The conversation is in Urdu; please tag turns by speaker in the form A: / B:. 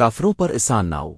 A: کافروں پر اسان نہ ہو۔